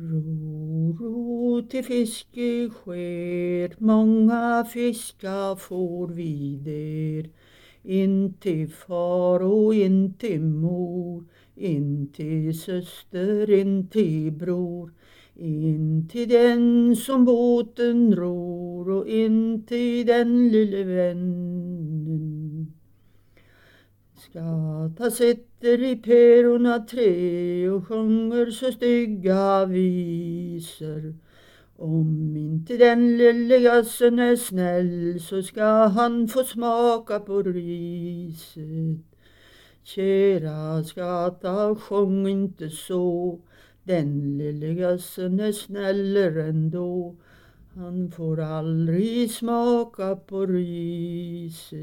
Ro, ro till fiske sker, många fiskar får vi där. In till far och in till mor, in till syster, in till bror. In till den som båten ror och in till den lille vän Skatta sitter i perorna tre och sjunger så stygga visor. Om inte den lille gassen är snäll så ska han få smaka på riset. Kära skatta, sjung inte så. Den lille gassen är snällare ändå. Han får aldrig smaka på riset.